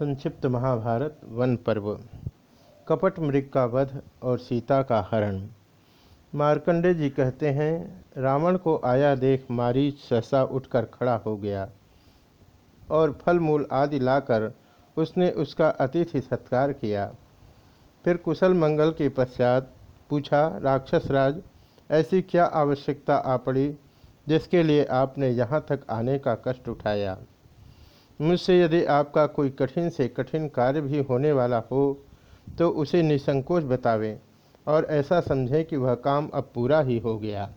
संक्षिप्त महाभारत, वन पर्व। कपट मृग का वध और सीता का हरण। मार्कंडे जी कहते हैं, रावण को आया देख मारीच सहसा उठकर खड़ा हो गया और फल मूल आदि लाकर उसने उसका अतिथि सत्कार किया। फिर कुशल मंगल के पश्चात पूछा, राक्षस राज, ऐसी क्या आवश्यकता आ पड़ी जिसके लिए आपने यहाँ तक आने का कष्ट उठाया? मुझसे यदि आपका कोई कठिन से कठिन कार्य भी होने वाला हो तो उसे निसंकोच बतावें और ऐसा समझें कि वह काम अब पूरा ही हो गया।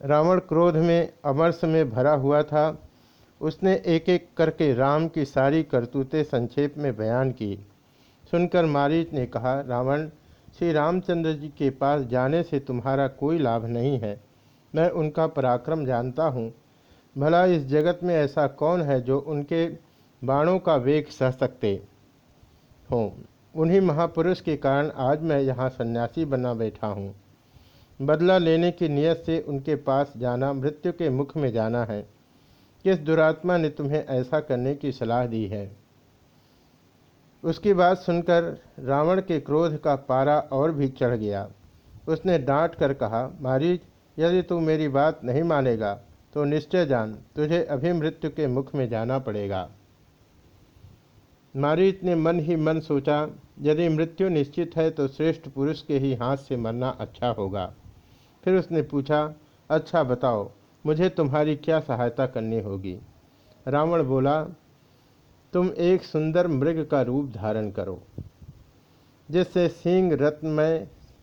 रावण क्रोध में, अमरस में भरा हुआ था। उसने एक एक करके राम की सारी करतूतें संक्षेप में बयान की। सुनकर मारीच ने कहा, रावण, श्री रामचंद्र जी के पास जाने से तुम्हारा कोई लाभ नहीं है। मैं उनका पराक्रम जानता हूँ। भला इस जगत में ऐसा कौन है जो उनके बाणों का वेग सह सकते हों? उन्हीं महापुरुष के कारण आज मैं यहाँ सन्यासी बना बैठा हूँ। बदला लेने की नियत से उनके पास जाना, मृत्यु के मुख में जाना है। किस दुरात्मा ने तुम्हें ऐसा करने की सलाह दी है? उसकी बात सुनकर रावण के क्रोध का पारा और भी चढ़ गया। उसने डांट कर कहा, मारीच, यदि तू मेरी बात नहीं मानेगा तो निश्चय जान, तुझे अभी मृत्यु के मुख में जाना पड़ेगा। मारीच ने मन ही मन सोचा, यदि मृत्यु निश्चित है तो श्रेष्ठ पुरुष के ही हाथ से मरना अच्छा होगा। फिर उसने पूछा अच्छा बताओ, मुझे तुम्हारी क्या सहायता करनी होगी? रावण बोला, तुम एक सुंदर मृग का रूप धारण करो, जिससे सिंह रत्नमय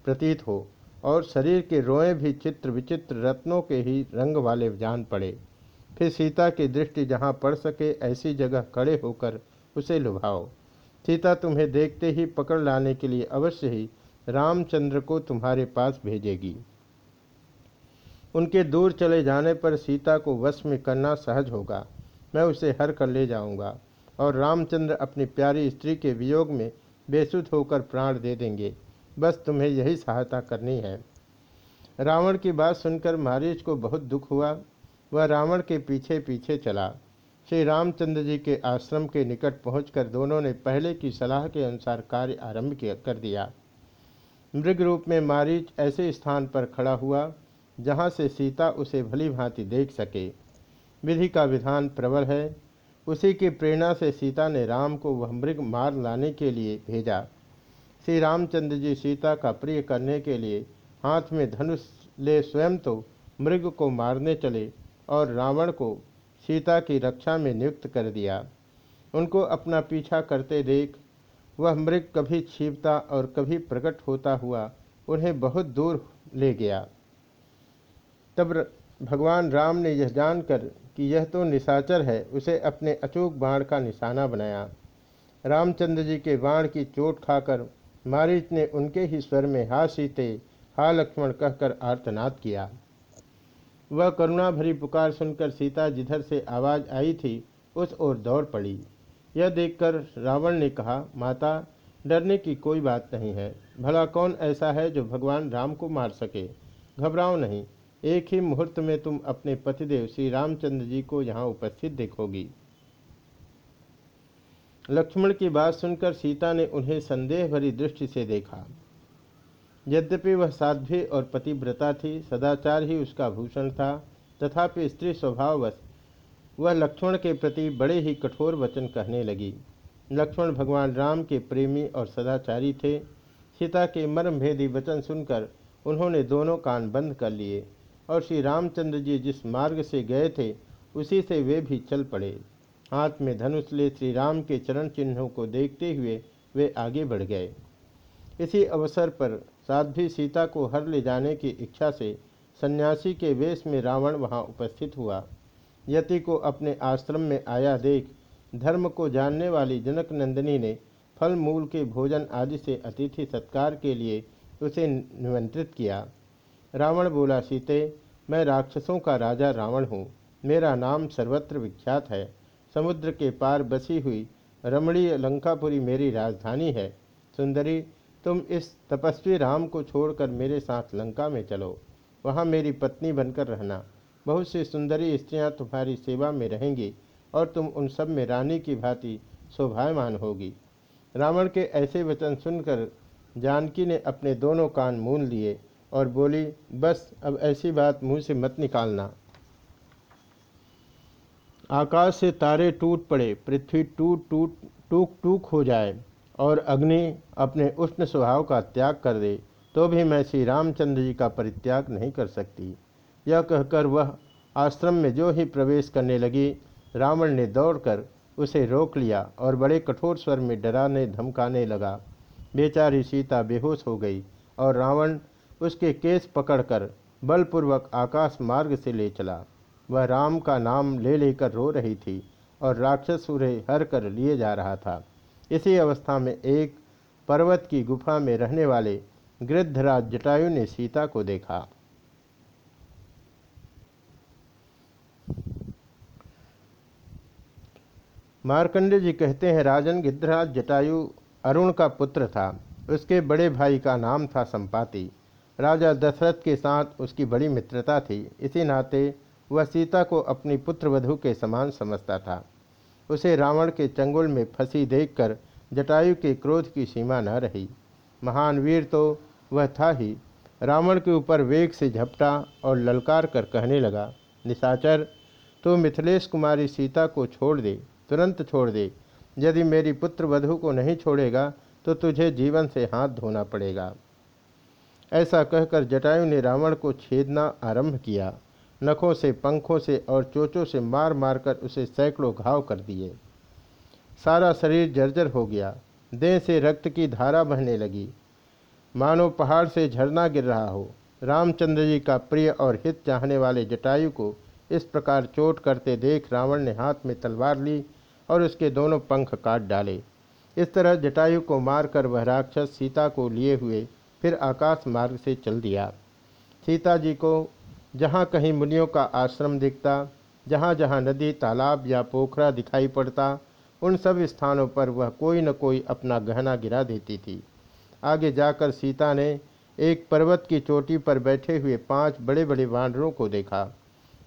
प्रतीत हो। और शरीर के रोए भी चित्र विचित्र रत्नों के ही रंग वाले जान पड़े। फिर सीता की दृष्टि जहाँ पड़ सके, ऐसी जगह खड़े होकर उसे लुभाओ। सीता तुम्हें देखते ही पकड़ लाने के लिए अवश्य ही रामचंद्र को तुम्हारे पास भेजेगी। उनके दूर चले जाने पर सीता को वश में करना सहज होगा। मैं उसे हर कर ले जाऊँगा और रामचंद्र अपनी प्यारी स्त्री के वियोग में बेसुध होकर प्राण दे देंगे। बस तुम्हें यही सहायता करनी है। रावण की बात सुनकर महारीज को बहुत दुख हुआ। वह रावण के पीछे पीछे चला। श्री रामचंद्र जी के आश्रम के निकट पहुंचकर दोनों ने पहले की सलाह के अनुसार कार्य आरंभ कर दिया। मृग रूप में मारीच ऐसे स्थान पर खड़ा हुआ, जहाँ से सीता उसे भली भांति देख सके। विधि का विधान प्रबल है। उसी की प्रेरणा से सीता ने राम को वह मृग मार लाने के लिए भेजा। श्री रामचंद्र जी सीता का प्रिय करने के लिए हाथ में धनुष ले स्वयं तो मृग को मारने चले और रावण को सीता की रक्षा में नियुक्त कर दिया। उनको अपना पीछा करते देख वह मृग कभी छिपता और कभी प्रकट होता हुआ उन्हें बहुत दूर ले गया। तब भगवान राम ने यह जानकर कि यह तो निशाचर है, उसे अपने अचूक बाण का निशाना बनाया। रामचंद्र जी के बाण की चोट खाकर मारिच ने उनके ही स्वर में हा सीते हा लक्ष्मण कहकर आर्तनाद किया। वह करुणा भरी पुकार सुनकर सीता जिधर से आवाज़ आई थी, उस ओर दौड़ पड़ी। यह देखकर रावण ने कहा, माता, डरने की कोई बात नहीं है। भला कौन ऐसा है जो भगवान राम को मार सके? घबराओ नहीं। एक ही मुहूर्त में तुम अपने पतिदेव श्री रामचंद्र जी को यहाँ उपस्थित देखोगी। लक्ष्मण की बात सुनकर सीता ने उन्हें संदेह भरी दृष्टि से देखा। यद्यपि वह साध्वी और पतिव्रता थी, सदाचार ही उसका भूषण था, तथापि स्त्री स्वभाववश वह लक्ष्मण के प्रति बड़े ही कठोर वचन कहने लगी। लक्ष्मण भगवान राम के प्रेमी और सदाचारी थे। सीता के मर्मभेदी वचन सुनकर उन्होंने दोनों कान बंद कर लिए और श्री रामचंद्र जी जिस मार्ग से गए थे, उसी से वे भी चल पड़े। हाथ में धनुष ले श्री राम के चरण चिन्हों को देखते हुए वे आगे बढ़ गए। इसी अवसर पर साध्वी सीता को हर ले जाने की इच्छा से सन्यासी के वेश में रावण वहाँ उपस्थित हुआ। यति को अपने आश्रम में आया देख धर्म को जानने वाली जनक नंदिनी ने फल मूल के भोजन आदि से अतिथि सत्कार के लिए उसे निमंत्रित किया। रावण बोला, सीते, मैं राक्षसों का राजा रावण हूँ। मेरा नाम सर्वत्र विख्यात है। समुद्र के पार बसी हुई रमणीय लंकापुरी मेरी राजधानी है। सुंदरी, तुम इस तपस्वी राम को छोड़कर मेरे साथ लंका में चलो। वहाँ मेरी पत्नी बनकर रहना। बहुत सी सुंदरी स्त्रियाँ तुम्हारी सेवा में रहेंगी और तुम उन सब में रानी की भांति शोभायमान होगी। रावण के ऐसे वचन सुनकर जानकी ने अपने दोनों कान मून लिए और बोली, बस, अब ऐसी बात मुँह से मत निकालना। आकाश से तारे टूट पड़े, पृथ्वी टूट टूट, टूक टूक हो जाए, और अग्नि अपने उष्ण स्वभाव का त्याग कर दे तो भी मैं श्री रामचंद्र जी का परित्याग नहीं कर सकती। यह कहकर वह आश्रम में जो ही प्रवेश करने लगी, रावण ने दौड़कर उसे रोक लिया और बड़े कठोर स्वर में डराने, धमकाने लगा। बेचारी सीता बेहोश हो गई और रावण उसके केस पकड़कर बलपूर्वक आकाश मार्ग से ले चला। वह राम का नाम ले लेकर रो रही थी और राक्षस उन्हें हर कर लिए जा रहा था। इसी अवस्था में एक पर्वत की गुफा में रहने वाले गृद्धराज जटायु ने सीता को देखा। मार्कंडे जी कहते हैं, राजन गिद्धराज जटायु अरुण का पुत्र था। उसके बड़े भाई का नाम था संपाति। राजा दशरथ के साथ उसकी बड़ी मित्रता थी। इसी नाते वह सीता को अपनी पुत्रवधु के समान समझता था। उसे रावण के चंगुल में फंसी देखकर जटायु के क्रोध की सीमा न रही। महान वीर तो वह था ही। रावण के ऊपर वेग से झपटा और ललकार कर कहने लगा, निशाचर तो मिथिलेश कुमारी सीता को छोड़ दे, तुरंत छोड़ दे। यदि मेरी पुत्र वधु को नहीं छोड़ेगा तो तुझे जीवन से हाथ धोना पड़ेगा। ऐसा कहकर जटायु ने रावण को छेदना आरंभ किया। नखों से, पंखों से और चोचों से मार मारकर उसे सैकड़ों घाव कर दिए। सारा शरीर जर्जर हो गया। देह से रक्त की धारा बहने लगी। मानो पहाड़ से झरना गिर रहा हो। रामचंद्र जी का प्रिय और हित चाहने वाले जटायु को इस प्रकार चोट करते देख रावण ने हाथ में तलवार ली और उसके दोनों पंख काट डाले। इस तरह जटायु को मारकर वह राक्षस सीता को लिए हुए फिर आकाश मार्ग से चल दिया। सीता जी को जहाँ कहीं मुनियों का आश्रम दिखता, जहाँ जहाँ नदी, तालाब या पोखरा दिखाई पड़ता, उन सब स्थानों पर वह कोई न कोई अपना गहना गिरा देती थी। आगे जाकर सीता ने एक पर्वत की चोटी पर बैठे हुए पाँच बड़े बड़े वानरों को देखा।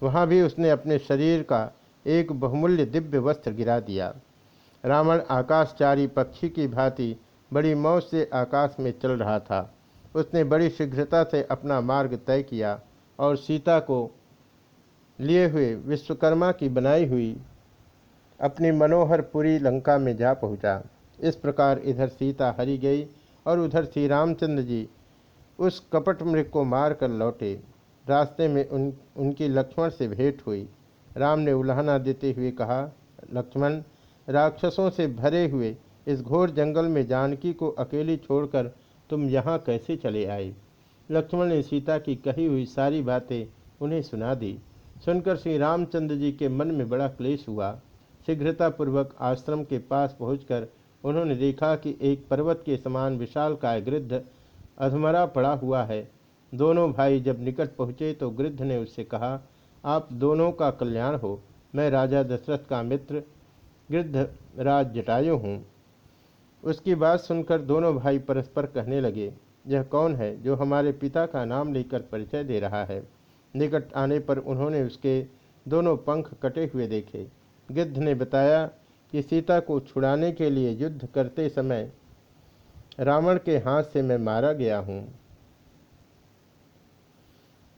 वहाँ भी उसने अपने शरीर का एक बहुमूल्य दिव्य वस्त्र गिरा दिया। रावण आकाशचारी पक्षी की भांति बड़ी मौज से आकाश में चल रहा था। उसने बड़ी शीघ्रता से अपना मार्ग तय किया। और सीता को लिए हुए विश्वकर्मा की बनाई हुई अपनी मनोहर पुरी लंका में जा पहुँचा। इस प्रकार इधर सीता हरी गई और उधर श्री रामचंद्र जी उस कपट मृग को मार कर लौटे। रास्ते में उन, उनकी लक्ष्मण से भेंट हुई। राम ने उल्हाना देते हुए कहा, लक्ष्मण, राक्षसों से भरे हुए इस घोर जंगल में जानकी को अकेली छोड़कर तुम यहाँ कैसे चले आए? लक्ष्मण ने सीता की कही हुई सारी बातें उन्हें सुना दी। सुनकर श्री रामचंद्र जी के मन में बड़ा क्लेश हुआ। शीघ्रतापूर्वक आश्रम के पास पहुंचकर उन्होंने देखा कि एक पर्वत के समान विशाल काय गृद्ध अधमरा पड़ा हुआ है। दोनों भाई जब निकट पहुँचे तो गृद्ध ने उससे कहा, आप दोनों का कल्याण हो। मैं राजा दशरथ का मित्र, गृद्ध राज जटायु हूँ। उसकी बात सुनकर दोनों भाई परस्पर कहने लगे यह कौन है जो हमारे पिता का नाम लेकर परिचय दे रहा है? निकट आने पर उन्होंने उसके दोनों पंख कटे हुए देखे। गिद्ध ने बताया कि सीता को छुड़ाने के लिए युद्ध करते समय रावण के हाथ से मैं मारा गया हूँ।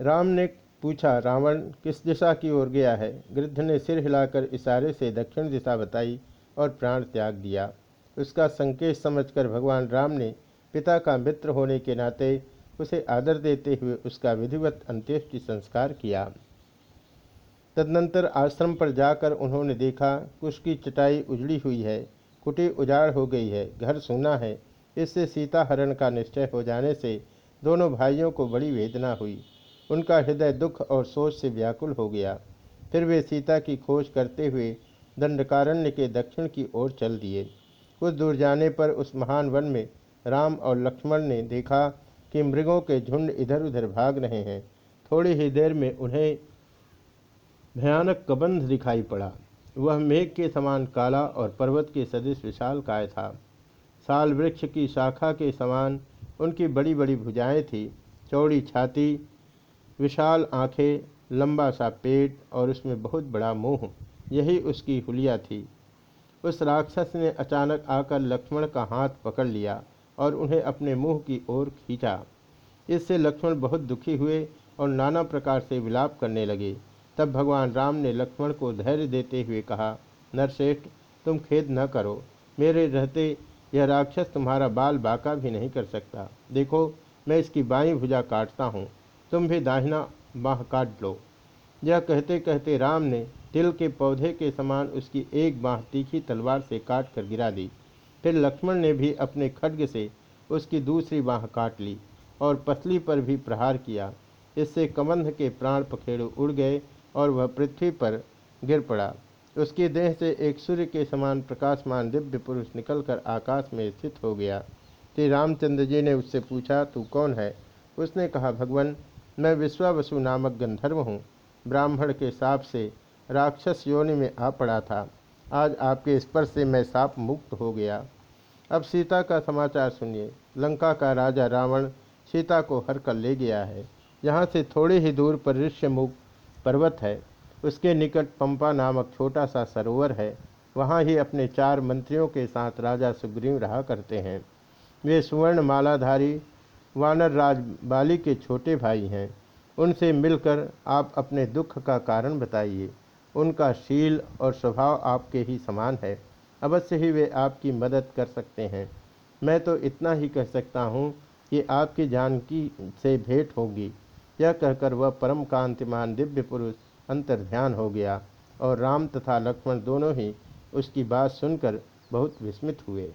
राम ने पूछा, रावण, किस दिशा की ओर गया है? गृद्ध ने सिर हिलाकर इशारे से दक्षिण दिशा बताई और प्राण त्याग दिया। उसका संकेत समझकर भगवान राम ने पिता का मित्र होने के नाते उसे आदर देते हुए उसका विधिवत अंत्येष्टि संस्कार किया। तदनंतर आश्रम पर जाकर उन्होंने देखा, कुश की चटाई उजड़ी हुई है, कुटी उजाड़ हो गई है, घर सूना है। इससे सीता हरण का निश्चय हो जाने से दोनों भाइयों को बड़ी वेदना हुई। उनका हृदय दुख और सोच से व्याकुल हो गया। फिर वे सीता की खोज करते हुए दंडकारण्य के दक्षिण की ओर चल दिए। कुछ दूर जाने पर उस महान वन में राम और लक्ष्मण ने देखा कि मृगों के झुंड इधर उधर भाग रहे हैं। थोड़ी ही देर में उन्हें भयानक कबंध दिखाई पड़ा। वह मेघ के समान काला और पर्वत के सदृश विशाल काय था। साल वृक्ष की शाखा के समान उनकी बड़ी बड़ी भुजाएँ थी। चौड़ी छाती, विशाल आँखें, लंबा सा पेट और उसमें बहुत बड़ा मुँह। यही उसकी हुलिया थी। उस राक्षस ने अचानक आकर लक्ष्मण का हाथ पकड़ लिया। और उन्हें अपने मुँह की ओर खींचा। इससे लक्ष्मण बहुत दुखी हुए और नाना प्रकार से विलाप करने लगे। तब भगवान राम ने लक्ष्मण को धैर्य देते हुए कहा नरश्रेष्ठ तुम खेद न करो। मेरे रहते यह राक्षस तुम्हारा बाल बाका भी नहीं कर सकता। देखो, मैं इसकी बाई भुजा काटता हूँ। तुम भी दाहिना बाह काट लो। यह कहते कहते राम ने तिल के पौधे के समान उसकी एक बाह तीखी तलवार से काट कर गिरा दी। फिर लक्ष्मण ने भी अपने खड्ग से उसकी दूसरी बाह काट ली और पतली पर भी प्रहार किया। इससे कमंध के प्राण पखेड़ु उड़ गए और वह पृथ्वी पर गिर पड़ा। उसके देह से एक सूर्य के समान प्रकाशमान दिव्य पुरुष निकलकर आकाश में स्थित हो गया। श्री रामचंद्र जी ने उससे पूछा, तू कौन है? उसने कहा, भगवान, मैं विश्वावसु नामक गंधर्व हूँ। ब्राह्मण के साप से राक्षस योनि में आ पड़ा था। आज आपके स्पर्श से मैं साप मुक्त हो गया। अब सीता का समाचार सुनिए। लंका का राजा रावण सीता को हर कर ले गया है। यहाँ से थोड़ी ही दूर पर ऋष्यमुख पर्वत है। उसके निकट पंपा नामक छोटा सा सरोवर है। वहाँ ही अपने चार मंत्रियों के साथ राजा सुग्रीव रहा करते हैं। वे सुवर्ण मालाधारी वानर राज बाली के छोटे भाई हैं। उनसे मिलकर आप अपने दुख का कारण बताइए। उनका शील और स्वभाव आपके ही समान है। अवश्य ही वे आपकी मदद कर सकते हैं। मैं तो इतना ही कह सकता हूँ कि आपकी जानकी से भेंट होगी। यह कहकर वह परम कांतिमान दिव्य पुरुष अंतर ध्यान हो गया और राम तथा लक्ष्मण दोनों ही उसकी बात सुनकर बहुत विस्मित हुए।